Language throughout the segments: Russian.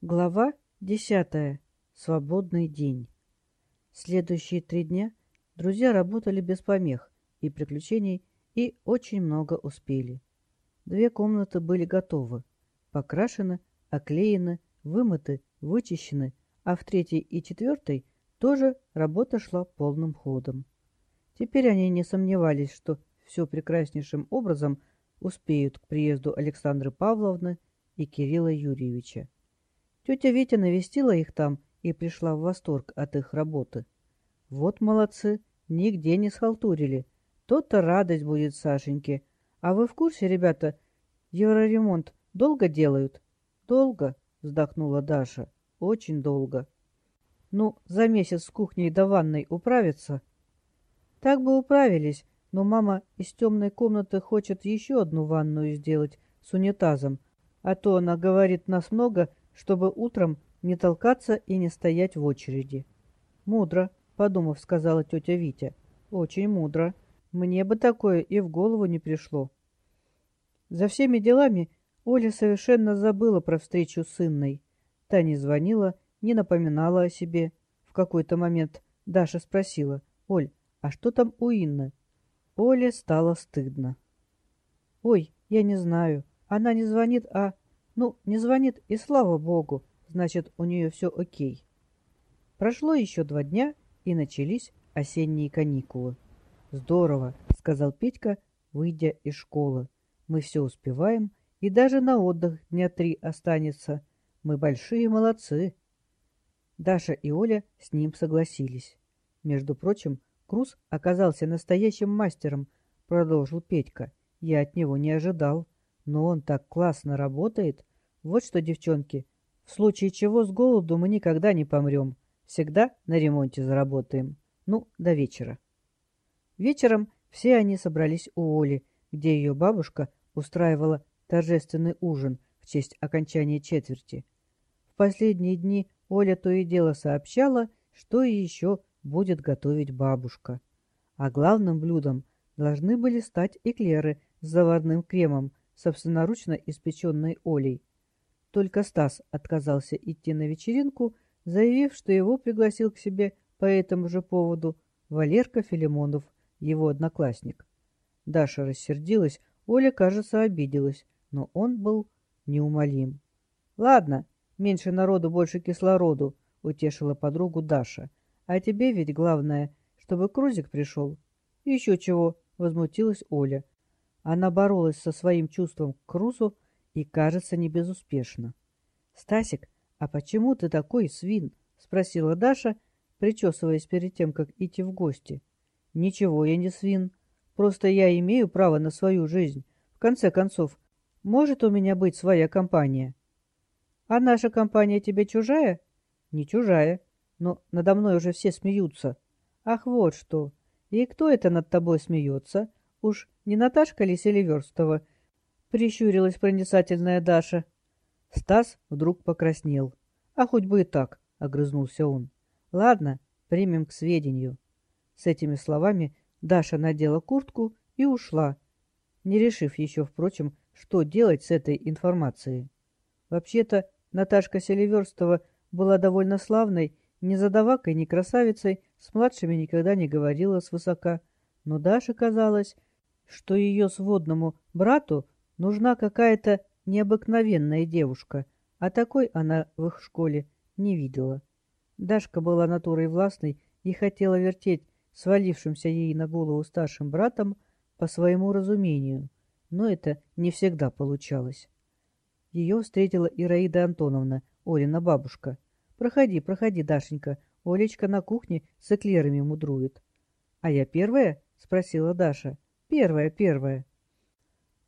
Глава десятая. Свободный день. Следующие три дня друзья работали без помех и приключений и очень много успели. Две комнаты были готовы, покрашены, оклеены, вымыты, вычищены, а в третьей и четвертой тоже работа шла полным ходом. Теперь они не сомневались, что все прекраснейшим образом успеют к приезду Александры Павловны и Кирилла Юрьевича. Тетя Витя навестила их там и пришла в восторг от их работы. Вот молодцы, нигде не схалтурили. То-то радость будет Сашеньке. А вы в курсе, ребята, евроремонт долго делают? Долго, вздохнула Даша. Очень долго. Ну, за месяц с кухней до ванной управиться? Так бы управились, но мама из темной комнаты хочет еще одну ванную сделать с унитазом, а то она говорит нас много чтобы утром не толкаться и не стоять в очереди. «Мудро», — подумав, сказала тетя Витя. «Очень мудро. Мне бы такое и в голову не пришло». За всеми делами Оля совершенно забыла про встречу с Инной. Та не звонила, не напоминала о себе. В какой-то момент Даша спросила, «Оль, а что там у Инны?» Оле стало стыдно. «Ой, я не знаю. Она не звонит, а ну, не звонит, и слава богу, значит, у нее все окей. Прошло еще два дня, и начались осенние каникулы. «Здорово», — сказал Петька, выйдя из школы. «Мы все успеваем, и даже на отдых дня три останется. Мы большие молодцы». Даша и Оля с ним согласились. Между прочим, Круз оказался настоящим мастером, продолжил Петька. Я от него не ожидал, но он так классно работает. Вот что, девчонки, в случае чего с голоду мы никогда не помрем. Всегда на ремонте заработаем. Ну, до вечера. Вечером все они собрались у Оли, где ее бабушка устраивала торжественный ужин в честь окончания четверти. В последние дни Оля то и дело сообщала, что и еще будет готовить бабушка. А главным блюдом должны были стать эклеры с заварным кремом, собственноручно испеченной Олей. Только Стас отказался идти на вечеринку, заявив, что его пригласил к себе по этому же поводу Валерка Филимонов, его одноклассник. Даша рассердилась, Оля, кажется, обиделась, но он был неумолим. «Ладно, меньше народу, больше кислороду», — утешила подругу Даша. «А тебе ведь главное, чтобы Крузик пришел». «Еще чего», — возмутилась Оля. Она боролась со своим чувством к Крузу, и, кажется, не безуспешно. «Стасик, а почему ты такой свин?» — спросила Даша, причесываясь перед тем, как идти в гости. «Ничего, я не свин. Просто я имею право на свою жизнь. В конце концов, может у меня быть своя компания?» «А наша компания тебе чужая?» «Не чужая, но надо мной уже все смеются». «Ах, вот что! И кто это над тобой смеется? Уж не Наташка ли Селиверстова?» — прищурилась проницательная Даша. Стас вдруг покраснел. «А хоть бы и так», — огрызнулся он. «Ладно, примем к сведению». С этими словами Даша надела куртку и ушла, не решив еще, впрочем, что делать с этой информацией. Вообще-то Наташка Селиверстова была довольно славной, не задавакой, не красавицей, с младшими никогда не говорила свысока, но Даше казалось, что ее сводному брату Нужна какая-то необыкновенная девушка, а такой она в их школе не видела. Дашка была натурой властной и хотела вертеть свалившимся ей на голову старшим братом по своему разумению, но это не всегда получалось. Ее встретила Ираида Антоновна, Олина бабушка. «Проходи, проходи, Дашенька, Олечка на кухне с эклерами мудрует». «А я первая?» — спросила Даша. «Первая, первая».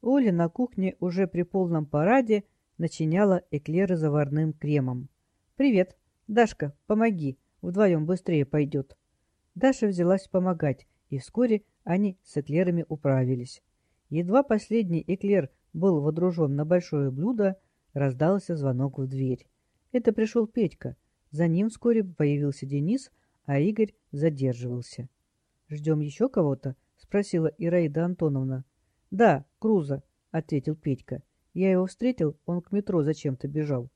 Оля на кухне уже при полном параде начиняла эклеры заварным кремом. «Привет. Дашка, помоги. Вдвоем быстрее пойдет». Даша взялась помогать, и вскоре они с эклерами управились. Едва последний эклер был водружен на большое блюдо, раздался звонок в дверь. Это пришел Петька. За ним вскоре появился Денис, а Игорь задерживался. «Ждем еще кого-то?» — спросила Ираида Антоновна. «Да, Круза», — ответил Петька. «Я его встретил, он к метро зачем-то бежал».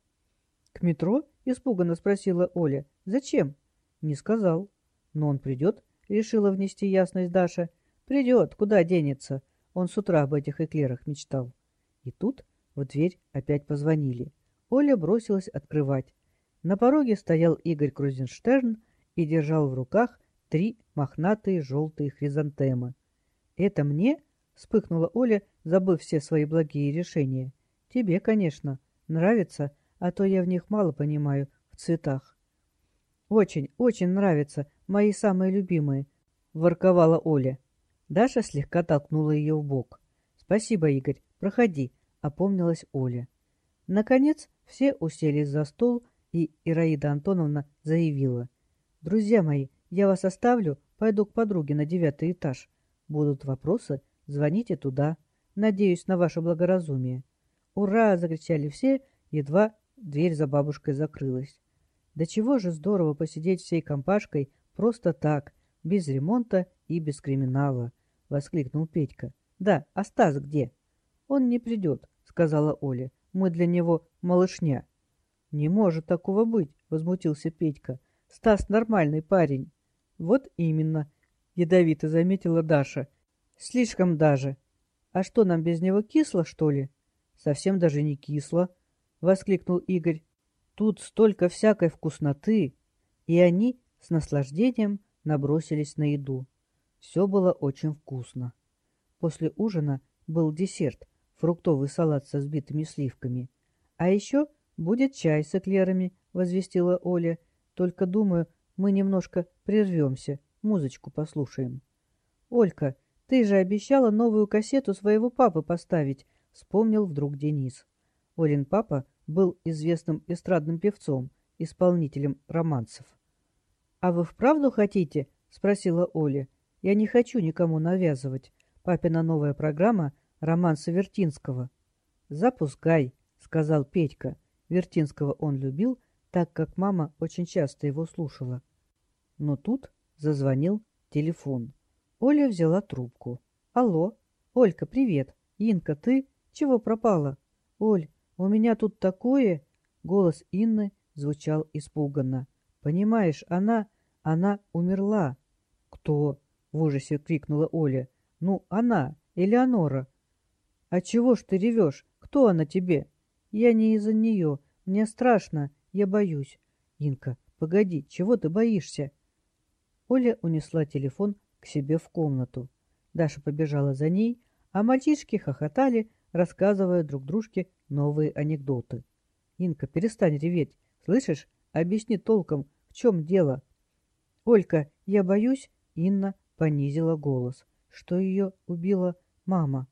К метро? Испуганно спросила Оля. Зачем? Не сказал. Но он придет? Решила внести ясность Даша. Придет, куда денется? Он с утра об этих эклерах мечтал. И тут в дверь опять позвонили. Оля бросилась открывать. На пороге стоял Игорь Крузенштерн и держал в руках три мохнатые желтые хризантемы. «Это мне?» — вспыхнула Оля, забыв все свои благие решения. «Тебе, конечно. Нравится, а то я в них мало понимаю, в цветах». «Очень, очень нравится. Мои самые любимые», — ворковала Оля. Даша слегка толкнула ее в бок. «Спасибо, Игорь. Проходи», — опомнилась Оля. Наконец все уселись за стол, и Ираида Антоновна заявила. «Друзья мои, я вас оставлю, пойду к подруге на девятый этаж. Будут вопросы, звоните туда. Надеюсь на ваше благоразумие». «Ура!» — закричали все, едва дверь за бабушкой закрылась. «Да чего же здорово посидеть всей компашкой просто так, без ремонта и без криминала!» — воскликнул Петька. «Да, а Стас где?» «Он не придет», — сказала Оля. «Мы для него малышня». «Не может такого быть», — возмутился Петька. «Стас нормальный парень». «Вот именно», — ядовито заметила Даша. «Слишком даже. А что, нам без него кисло, что ли?» «Совсем даже не кисло», — воскликнул Игорь. «Тут столько всякой вкусноты!» И они с наслаждением набросились на еду. Все было очень вкусно. После ужина был десерт, фруктовый салат со сбитыми сливками. А еще будет чай с эклерами, возвестила Оля. Только, думаю, мы немножко прервемся, музычку послушаем. Олька, ты же обещала новую кассету своего папы поставить, вспомнил вдруг Денис. Олин папа был известным эстрадным певцом, исполнителем романсов. «А вы вправду хотите?» — спросила Оля. «Я не хочу никому навязывать. Папина новая программа — романсы Вертинского». «Запускай», — сказал Петька. Вертинского он любил, так как мама очень часто его слушала. Но тут зазвонил телефон. Оля взяла трубку. «Алло, Олька, привет. Инка, ты? Чего пропала?» «Оль, у меня тут такое...» Голос Инны звучал испуганно. «Понимаешь, она... она умерла». «Кто?» — в ужасе крикнула Оля. «Ну, она, Элеонора». «А чего ж ты ревешь? Кто она тебе?» «Я не из-за нее. Мне страшно. Я боюсь». «Инка, погоди, чего ты боишься?» Оля унесла телефон к себе в комнату. Даша побежала за ней, а мальчишки хохотали, рассказывая друг дружке новые анекдоты. «Инка, перестань реветь. Слышишь? Объясни толком, в чем дело?» «Олька, я боюсь...» Инна понизила голос. «Что ее убила мама?»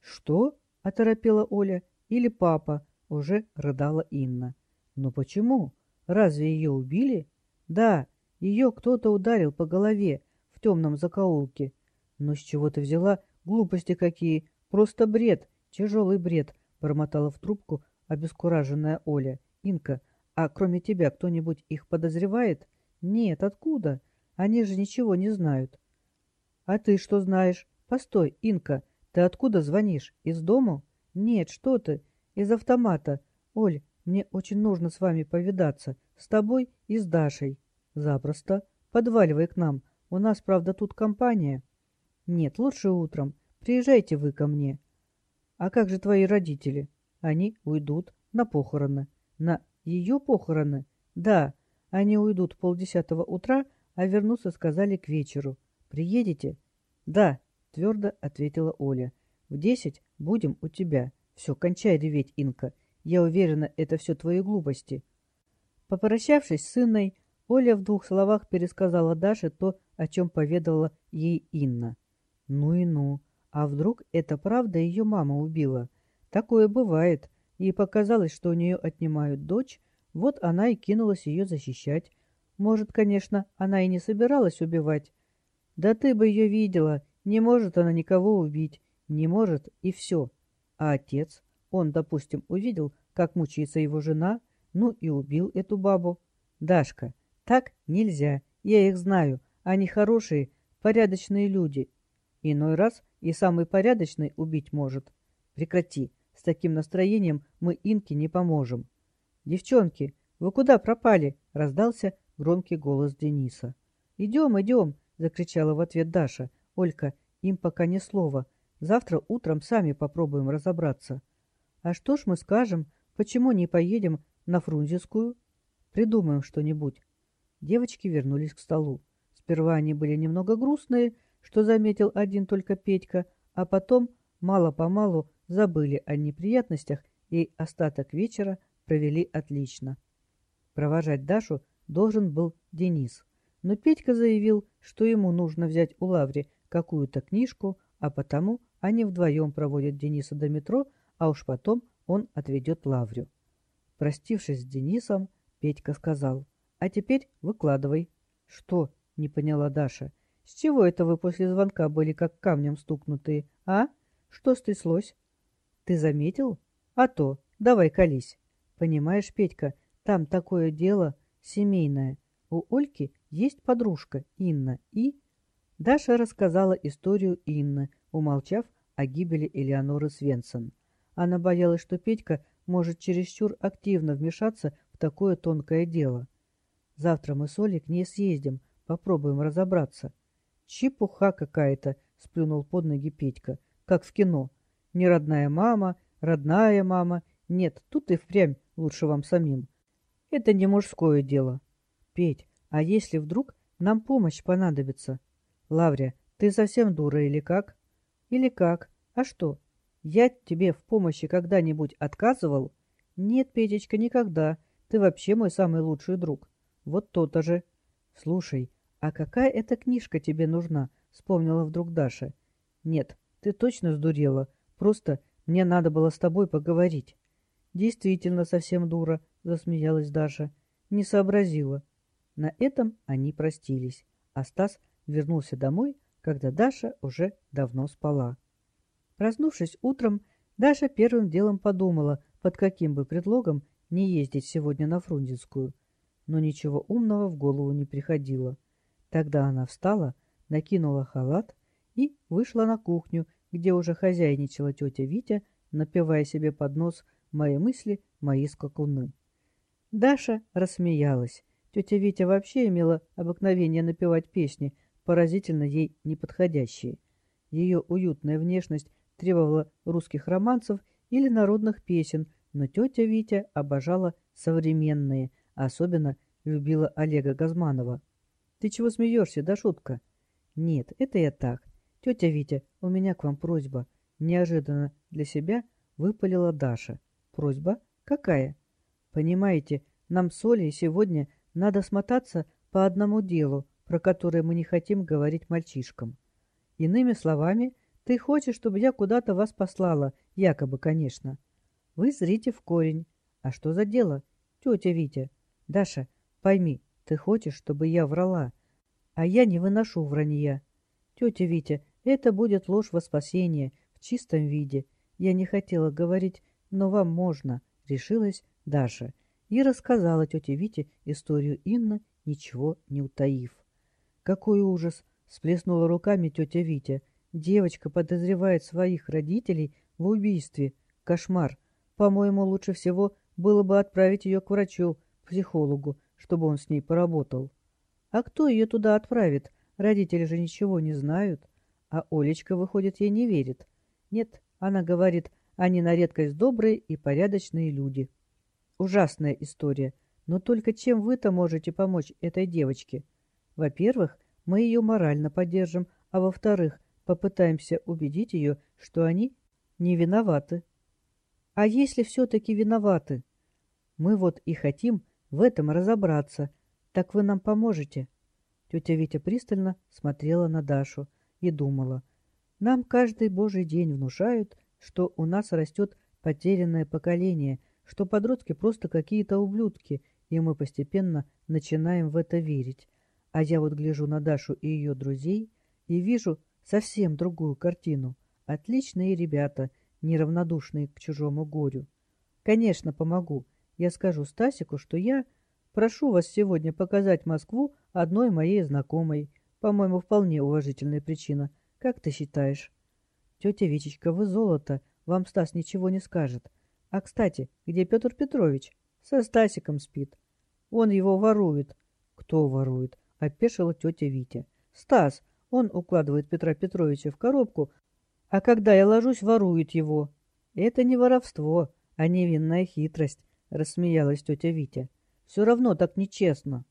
«Что?» — оторопела Оля. «Или папа?» — уже рыдала Инна. «Но почему? Разве ее убили?» «Да, ее кто-то ударил по голове в темном закоулке. Но с чего ты взяла? Глупости какие! Просто бред! Тяжелый бред!» — бормотала в трубку обескураженная Оля. «Инка, а кроме тебя кто-нибудь их подозревает?» «Нет, откуда? Они же ничего не знают». «А ты что знаешь? Постой, Инка, ты откуда звонишь? Из дому?» «Нет, что ты? Из автомата. Оль, мне очень нужно с вами повидаться. С тобой и с Дашей». «Запросто. Подваливай к нам. У нас, правда, тут компания». «Нет, лучше утром. Приезжайте вы ко мне». «А как же твои родители?» «Они уйдут на похороны». «На ее похороны?» «Да, они уйдут полдесятого утра, а вернуться сказали к вечеру. Приедете?» «Да», — твердо ответила Оля. «В десять будем у тебя. Все, кончай реветь, Инка. Я уверена, это все твои глупости». Попрощавшись с сыной, Оля в двух словах пересказала Даше то, о чем поведала ей Инна. Ну и ну. А вдруг это правда ее мама убила? Такое бывает. Ей показалось, что у нее отнимают дочь, вот она и кинулась ее защищать. Может, конечно, она и не собиралась убивать. Да ты бы ее видела. Не может она никого убить. Не может, и все. А отец? Он, допустим, увидел, как мучается его жена, ну и убил эту бабу. Дашка, так нельзя. Я их знаю. Они хорошие, порядочные люди. Иной раз и самый порядочный убить может. Прекрати. С таким настроением мы Инке не поможем. «Девчонки, вы куда пропали?» — раздался громкий голос Дениса. «Идем, идем!» — закричала в ответ Даша. «Олька, им пока ни слова. Завтра утром сами попробуем разобраться». «А что ж мы скажем? Почему не поедем на Фрунзенскую?» «Придумаем что-нибудь». Девочки вернулись к столу. Сперва они были немного грустные, что заметил один только Петька, а потом мало-помалу забыли о неприятностях и остаток вечера провели отлично. Провожать Дашу должен был Денис, но Петька заявил, что ему нужно взять у Лаври какую-то книжку, а потому они вдвоем проводят Дениса до метро, а уж потом он отведет Лаврю. Простившись с Денисом, Петька сказал, «А теперь выкладывай». «Что?» — не поняла Даша. «С чего это вы после звонка были как камнем стукнутые, а? Что стряслось?» «Ты заметил? А то, давай колись. Понимаешь, Петька, там такое дело семейное. У Ольки есть подружка Инна и...» Даша рассказала историю Инны, умолчав о гибели Элеоноры Свенсон. Она боялась, что Петька может чересчур активно вмешаться в такое тонкое дело. Завтра мы с Олей к ней съездим, попробуем разобраться. Чепуха какая-то, сплюнул под ноги Петька, как в кино. Не родная мама, родная мама. Нет, тут и впрямь лучше вам самим. Это не мужское дело. Петь, а если вдруг нам помощь понадобится? Лаврия, ты совсем дура или как? Или как? А что? Я тебе в помощи когда-нибудь отказывал? Нет, Петечка, никогда. Ты вообще мой самый лучший друг. Вот то-то же. Слушай, а какая эта книжка тебе нужна? Вспомнила вдруг Даша. Нет, ты точно сдурела. Просто мне надо было с тобой поговорить. Действительно совсем дура, засмеялась Даша. Не сообразила. На этом они простились, а Стас вернулся домой, когда Даша уже давно спала. Проснувшись утром, Даша первым делом подумала, под каким бы предлогом не ездить сегодня на Фрунзенскую. Но ничего умного в голову не приходило. Тогда она встала, накинула халат и вышла на кухню, где уже хозяйничала тетя Витя, напевая себе под нос «Мои мысли, мои скакуны». Даша рассмеялась. Тетя Витя вообще имела обыкновение напевать песни, поразительно ей неподходящие. Ее уютная внешность требовала русских романсов или народных песен, но тетя Витя обожала современные, особенно любила Олега Газманова. «Ты чего смеешься, да шутка?» «Нет, это я так. Тетя Витя, у меня к вам просьба». Неожиданно для себя выпалила Даша. «Просьба? Какая?» «Понимаете, нам с Олей сегодня надо смотаться по одному делу, про которое мы не хотим говорить мальчишкам. Иными словами, ты хочешь, чтобы я куда-то вас послала, якобы, конечно. Вы зрите в корень. А что за дело? Тетя Витя. Даша, пойми, ты хочешь, чтобы я врала, а я не выношу вранья. Тетя Витя, это будет ложь во спасение, в чистом виде. Я не хотела говорить, но вам можно, решилась Даша. И рассказала тете Вите историю Инны, ничего не утаив. Какой ужас! Сплеснула руками тетя Витя. Девочка подозревает своих родителей в убийстве. Кошмар. По-моему, лучше всего было бы отправить ее к врачу, психологу, чтобы он с ней поработал. А кто ее туда отправит? Родители же ничего не знают. А Олечка, выходит, ей не верит. Нет, она говорит, они на редкость добрые и порядочные люди. Ужасная история. Но только чем вы-то можете помочь этой девочке? Во-первых, мы ее морально поддержим, а во-вторых, попытаемся убедить ее, что они не виноваты. А если все-таки виноваты? Мы вот и хотим в этом разобраться. Так вы нам поможете? Тетя Витя пристально смотрела на Дашу и думала. Нам каждый божий день внушают, что у нас растет потерянное поколение, что подростки просто какие-то ублюдки, и мы постепенно начинаем в это верить. А я вот гляжу на Дашу и ее друзей и вижу совсем другую картину. Отличные ребята, неравнодушные к чужому горю. Конечно, помогу. Я скажу Стасику, что я прошу вас сегодня показать Москву одной моей знакомой. По-моему, вполне уважительная причина. Как ты считаешь? Тетя Вичечка, вы золото. Вам Стас ничего не скажет. А, кстати, где Петр Петрович? Со Стасиком спит. Он его ворует. Кто ворует? Опешила тетя Витя. Стас. Он укладывает Петра Петровича в коробку, а когда я ложусь, ворует его. Это не воровство, а невинная хитрость, рассмеялась тетя Витя. Все равно так нечестно.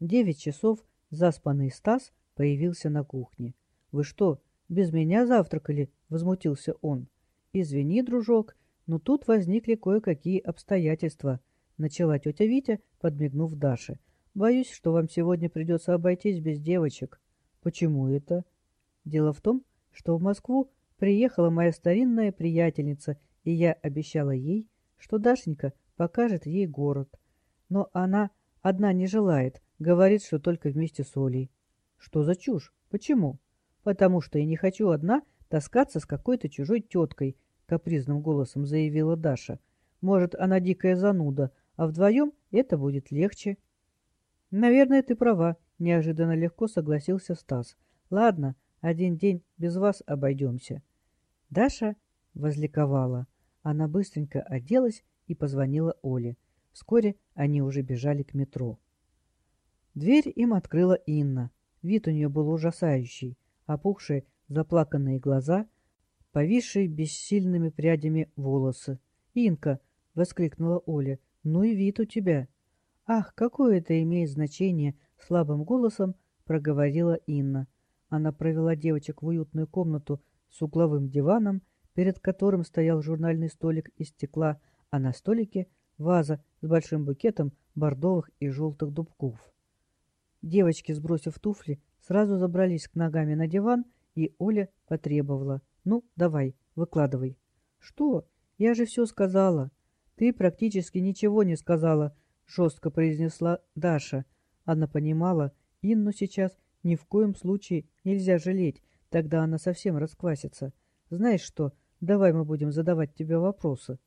Девять часов заспанный Стас появился на кухне. Вы что, без меня завтракали? Возмутился он. Извини, дружок, но тут возникли кое-какие обстоятельства, начала тетя Витя, подмигнув Даше. Боюсь, что вам сегодня придется обойтись без девочек. Почему это? Дело в том, что в Москву приехала моя старинная приятельница, и я обещала ей, что Дашенька покажет ей город. Но она одна не желает, говорит, что только вместе с Олей. Что за чушь? Почему? Потому что я не хочу одна таскаться с какой-то чужой теткой, капризным голосом заявила Даша. Может, она дикая зануда, а вдвоем это будет легче. Наверное, ты права, Неожиданно легко согласился Стас. Ладно, один день без вас обойдемся. Даша возликовала. Она быстренько оделась и позвонила Оле. Вскоре они уже бежали к метро. Дверь им открыла Инна. Вид у нее был ужасающий. Опухшие, заплаканные глаза, повисшие бессильными прядями волосы. «Инка!» — воскликнула Оля. «Ну и вид у тебя!» «Ах, какое это имеет значение!» Слабым голосом проговорила Инна. Она провела девочек в уютную комнату с угловым диваном, перед которым стоял журнальный столик из стекла, а на столике ваза с большим букетом бордовых и желтых дубков. Девочки, сбросив туфли, сразу забрались к ногами на диван, и Оля потребовала. «Ну, давай, выкладывай». «Что? Я же все сказала». «Ты практически ничего не сказала», — жестко произнесла Даша. Она понимала, Инну сейчас ни в коем случае нельзя жалеть, тогда она совсем расквасится. Знаешь что, давай мы будем задавать тебе вопросы.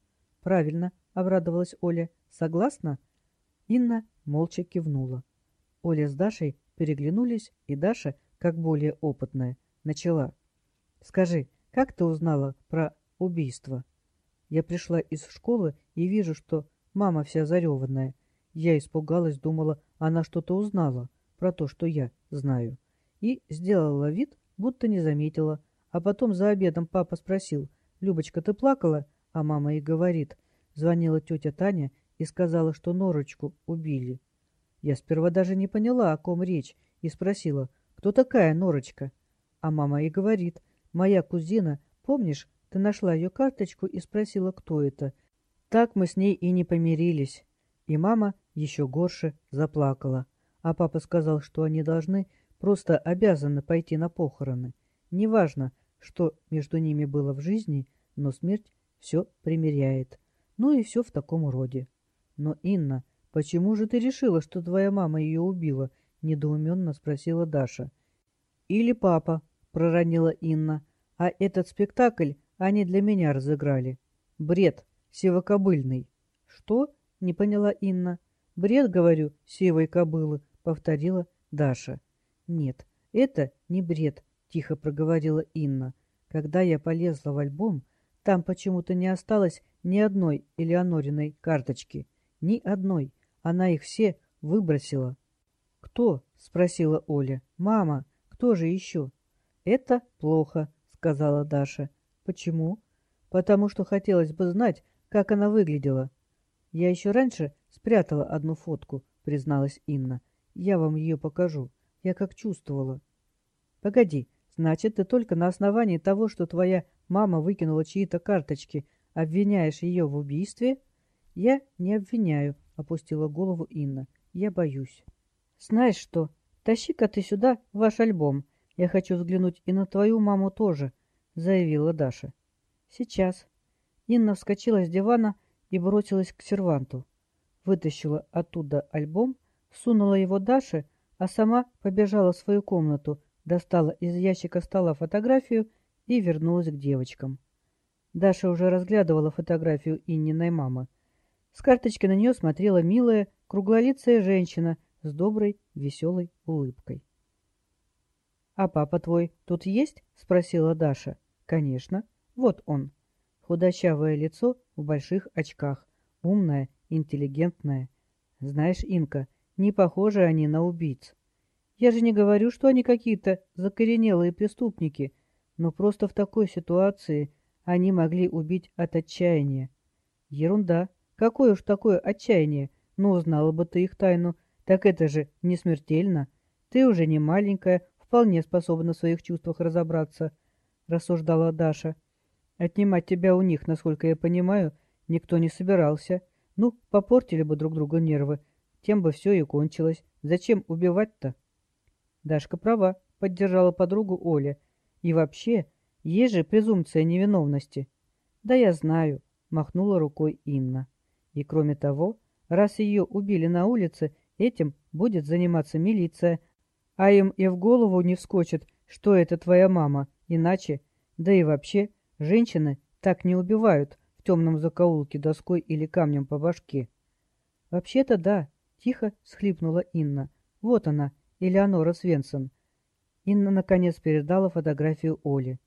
Правильно, обрадовалась Оля. Согласна? Инна молча кивнула. Оля с Дашей переглянулись, и Даша, как более опытная, начала. Скажи, как ты узнала про убийство? Я пришла из школы и вижу, что мама вся зареванная. Я испугалась, думала, она что-то узнала про то, что я знаю. И сделала вид, будто не заметила. А потом за обедом папа спросил, «Любочка, ты плакала?» А мама и говорит, звонила тетя Таня и сказала, что Норочку убили. Я сперва даже не поняла, о ком речь, и спросила, кто такая Норочка? А мама и говорит, моя кузина, помнишь, ты нашла ее карточку и спросила, кто это. Так мы с ней и не помирились. И мама еще горше заплакала. А папа сказал, что они должны, просто обязаны пойти на похороны. Неважно, что между ними было в жизни, но смерть все примеряет. Ну и все в таком роде. Но, Инна, почему же ты решила, что твоя мама ее убила? Недоуменно спросила Даша. Или папа, проронила Инна. А этот спектакль они для меня разыграли. Бред, сивокобыльный. Что? — не поняла Инна. «Бред, говорю, сивой кобылы», — повторила Даша. «Нет, это не бред», — тихо проговорила Инна. «Когда я полезла в альбом, там почему-то не осталось ни одной Элеонориной карточки. Ни одной. Она их все выбросила». «Кто?» — спросила Оля. «Мама. Кто же еще?» «Это плохо», — сказала Даша. «Почему?» «Потому что хотелось бы знать, как она выглядела». «Я еще раньше спрятала одну фотку», — призналась Инна. «Я вам ее покажу. Я как чувствовала». «Погоди, значит, ты только на основании того, что твоя мама выкинула чьи-то карточки, обвиняешь ее в убийстве?» «Я не обвиняю», — опустила голову Инна. «Я боюсь». «Знаешь что, тащи-ка ты сюда ваш альбом. Я хочу взглянуть и на твою маму тоже», — заявила Даша. «Сейчас». Инна вскочила с дивана и бросилась к серванту. Вытащила оттуда альбом, сунула его Даше, а сама побежала в свою комнату, достала из ящика стола фотографию и вернулась к девочкам. Даша уже разглядывала фотографию Инниной мамы. С карточки на нее смотрела милая, круглолицая женщина с доброй, веселой улыбкой. «А папа твой тут есть?» — спросила Даша. «Конечно. Вот он» худощавое лицо в больших очках, умная интеллигентная. Знаешь, Инка, не похожи они на убийц. Я же не говорю, что они какие-то закоренелые преступники, но просто в такой ситуации они могли убить от отчаяния. Ерунда. Какое уж такое отчаяние? Ну, узнала бы ты их тайну. Так это же не смертельно. Ты уже не маленькая, вполне способна в своих чувствах разобраться, — рассуждала Даша. Отнимать тебя у них, насколько я понимаю, никто не собирался. Ну, попортили бы друг другу нервы, тем бы все и кончилось. Зачем убивать-то? Дашка права, — поддержала подругу Оля. И вообще, есть же презумпция невиновности. Да я знаю, — махнула рукой Инна. И кроме того, раз ее убили на улице, этим будет заниматься милиция, а им и в голову не вскочит, что это твоя мама, иначе, да и вообще, женщины так не убивают в темном закоулке доской или камнем по башке. Вообще-то да, тихо схлипнула Инна. Вот она, Элеонора Свенсон. Инна наконец передала фотографию Оле.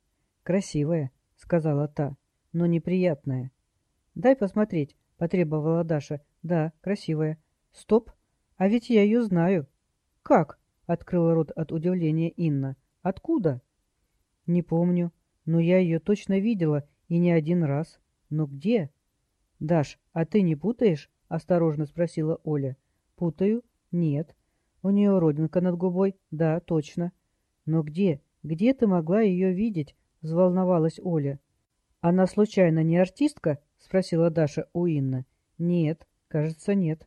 «Красивая», — сказала та, — «но неприятная». «Дай посмотреть», — потребовала Даша. «Да, красивая». «Стоп, а ведь я ее знаю». «Как?» — открыла рот от удивления Инна. «Откуда?» «Не помню, но я ее точно видела, и не один раз. Но где?» «Даш, а ты не путаешь?» — осторожно спросила Оля. «Путаю? Нет. У нее родинка над губой? Да, точно. Но где? Где ты могла ее видеть?» — взволновалась Оля. «Она случайно не артистка?» — спросила Даша у Инны. «Нет, кажется, нет».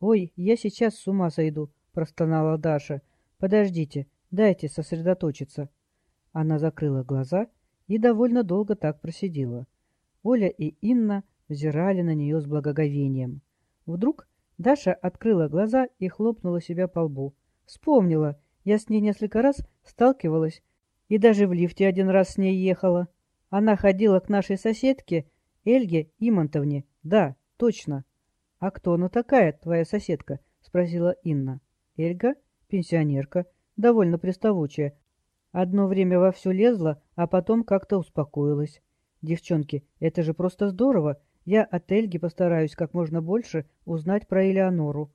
«Ой, я сейчас с ума сойду», — простонала Даша. «Подождите, дайте сосредоточиться». Она закрыла глаза и довольно долго так просидела. Оля и Инна взирали на нее с благоговением. Вдруг Даша открыла глаза и хлопнула себя по лбу. «Вспомнила! Я с ней несколько раз сталкивалась и даже в лифте один раз с ней ехала. Она ходила к нашей соседке Эльге Имонтовне. Да, точно». «А кто она такая, твоя соседка?» — спросила Инна. «Эльга?» Пенсионерка, довольно приставучая. Одно время вовсю лезла, а потом как-то успокоилась. Девчонки, это же просто здорово. Я от Эльги постараюсь как можно больше узнать про Элеонору.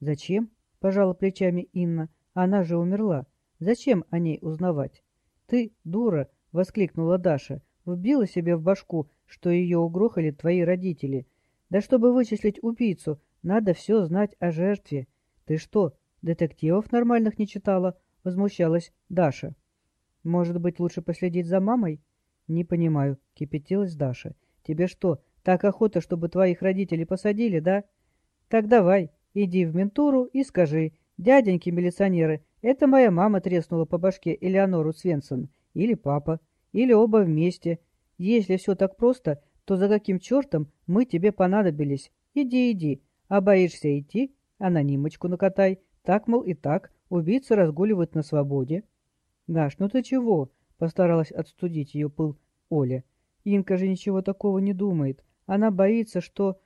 Зачем? Пожала плечами Инна. Она же умерла. Зачем о ней узнавать? Ты, дура, воскликнула Даша. Вбила себе в башку, что ее угрохали твои родители. Да чтобы вычислить убийцу, надо все знать о жертве. Ты что, Детективов нормальных не читала, возмущалась Даша. Может быть, лучше последить за мамой? Не понимаю, кипятилась Даша. Тебе что, так охота, чтобы твоих родителей посадили, да? Так давай, иди в ментуру и скажи, дяденьки милиционеры, это моя мама треснула по башке Элеонору Свенсон, или папа, или оба вместе. Если все так просто, то за каким чертом мы тебе понадобились? Иди, иди, а боишься идти? Анонимочку накатай, так, мол, и так, убийцы разгуливают на свободе. — Даш, ну ты чего? — постаралась отстудить ее пыл Оля. Инка же ничего такого не думает. Она боится, что...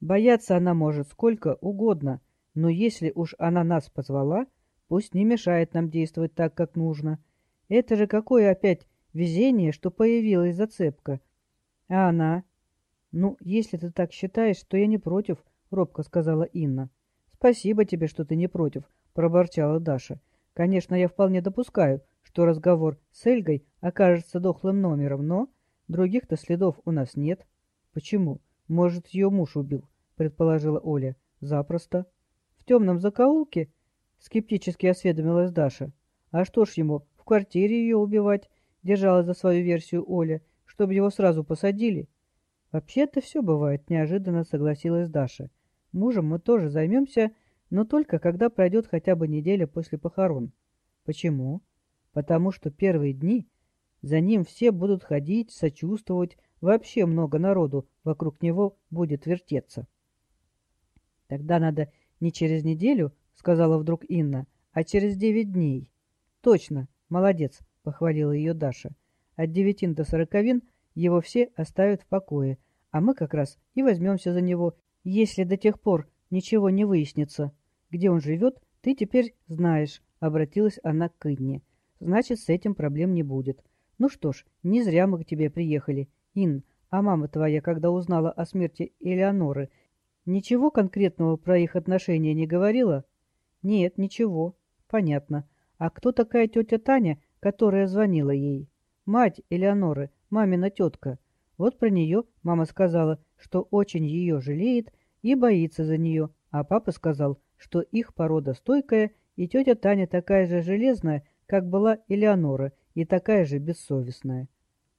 Бояться она может сколько угодно, но если уж она нас позвала, пусть не мешает нам действовать так, как нужно. Это же какое опять везение, что появилась зацепка. А она... Ну, если ты так считаешь, то я не против, — робко сказала Инна. — «Спасибо тебе, что ты не против», — проборчала Даша. «Конечно, я вполне допускаю, что разговор с Эльгой окажется дохлым номером, но других-то следов у нас нет». «Почему? Может, ее муж убил?» — предположила Оля. «Запросто». «В темном закоулке?» — скептически осведомилась Даша. «А что ж ему, в квартире ее убивать?» — держала за свою версию Оля, чтобы его сразу посадили. «Вообще-то все бывает», — неожиданно согласилась Даша. Мужем мы тоже займемся, но только когда пройдет хотя бы неделя после похорон. Почему? Потому что первые дни за ним все будут ходить, сочувствовать, вообще много народу вокруг него будет вертеться. Тогда надо не через неделю, сказала вдруг Инна, а через девять дней. Точно, молодец, похвалила ее Даша. От девятин до сороковин его все оставят в покое, а мы как раз и возьмемся за него если до тех пор ничего не выяснится, где он живет, ты теперь знаешь, — обратилась она к Инне. Значит, с этим проблем не будет. Ну что ж, не зря мы к тебе приехали. Ин, а мама твоя, когда узнала о смерти Элеоноры, Ничего конкретного про их отношения не говорила? Нет, ничего. Понятно. А кто такая тетя Таня, которая звонила ей? Мать Элеоноры, мамина тетка. Вот про нее мама сказала, что очень ее жалеет и боится за нее, а папа сказал, что их порода стойкая, и тетя Таня такая же железная, как была Элеонора, и такая же бессовестная.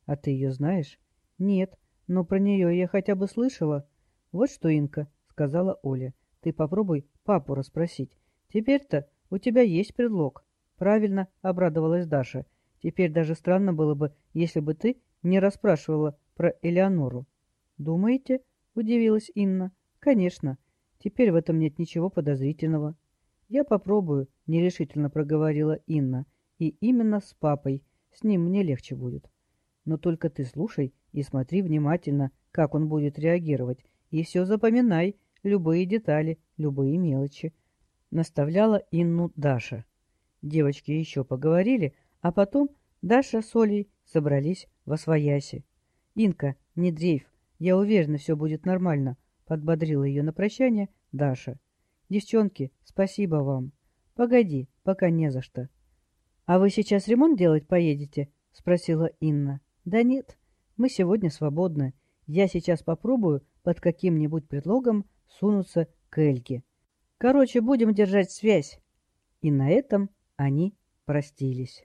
А ты ее знаешь? Нет, но про нее я хотя бы слышала. Вот что, Инка, сказала Оля, ты попробуй папу расспросить. Теперь-то у тебя есть предлог. Правильно, обрадовалась Даша. Теперь даже странно было бы, если бы ты не расспрашивала про Элеонору. Думаете? Удивилась Инна. Конечно. Теперь в этом нет ничего подозрительного. Я попробую, нерешительно проговорила Инна. И именно с папой. С ним мне легче будет. Но только ты слушай и смотри внимательно, как он будет реагировать. И все запоминай, любые детали, любые мелочи. Наставляла Инну Даша. Девочки еще поговорили, а потом Даша с Олей собрались во свояси. «Инка, не дрейф, я уверена, все будет нормально», — подбодрила ее на прощание Даша. «Девчонки, спасибо вам. Погоди, пока не за что». «А вы сейчас ремонт делать поедете?» — спросила Инна. «Да нет, мы сегодня свободны. Я сейчас попробую под каким-нибудь предлогом сунуться к Эльке. Короче, будем держать связь». И на этом они простились.